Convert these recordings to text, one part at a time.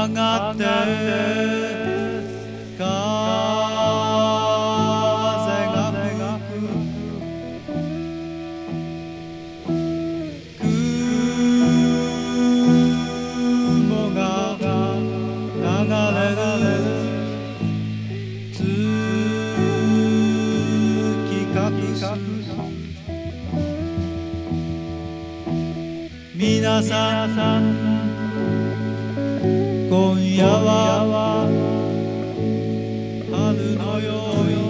風が吹く雲が流れる月隠す皆さん夜は春のように。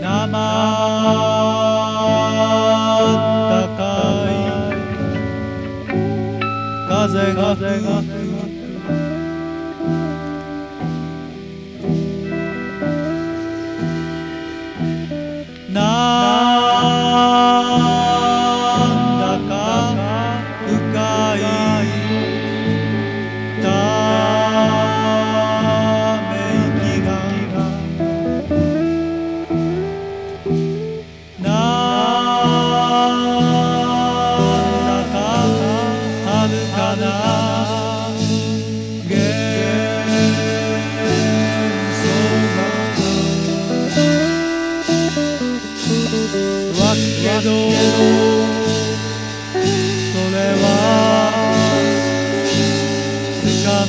生高い風が吹く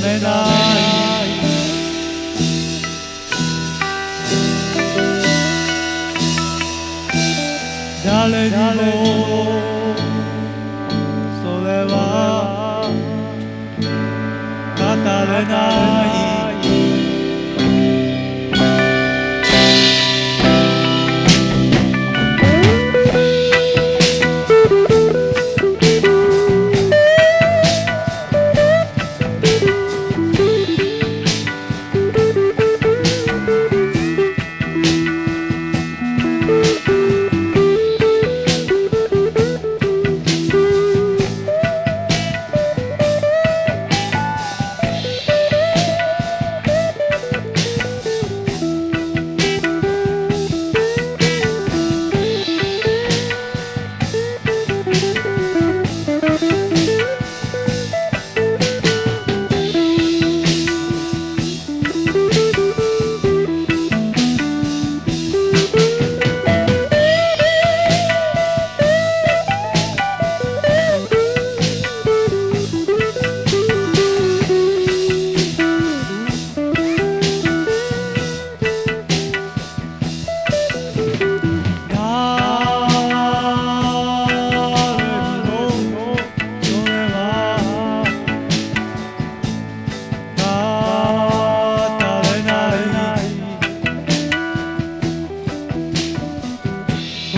めない。誰にもそれは語れない。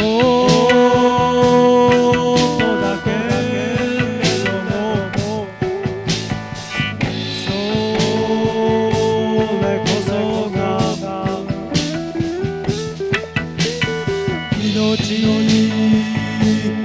として